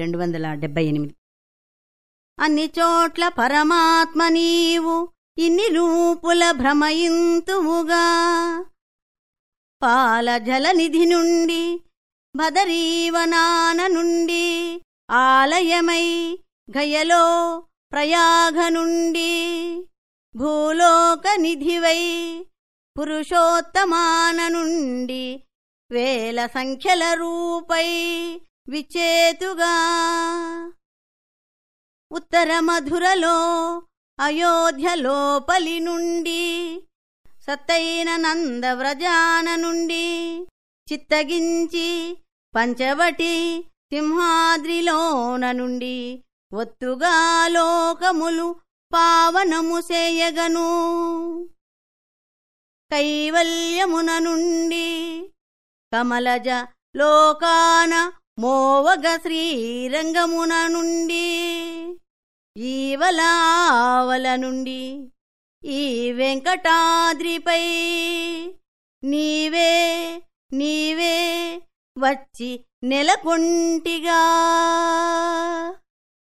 రెండు వందల డెబ్బై ఎనిమిది. అన్ని చోట్ల పరమాత్మ నీవు ఇన్ని రూపుల భ్రమయింతువుగా. పాల జలనిధి నుండి భదరీవనాన నుండి ఆలయమై గయలో ప్రయాగ నుండి భూలోక నిధివై పురుషోత్తమాన నుండి వేల సంఖ్యల రూపై విచేతుగా ఉత్తర మధురలో అయోధ్య లోపలి నుండి సత్తైన నందవ్రజాన నుండి చిత్తగించి పంచవటి సింహాద్రిలోన నుండి ఒత్తుగా లోకములు పావనము సేయగను. కైవల్యమున నుండి కమలజ లోకాన మోవగ శ్రీరంగమున నుండి ఈవలావల నుండి ఈ వెంకటాద్రిపై నీవే నీవే వచ్చి నెలకొంటిగా.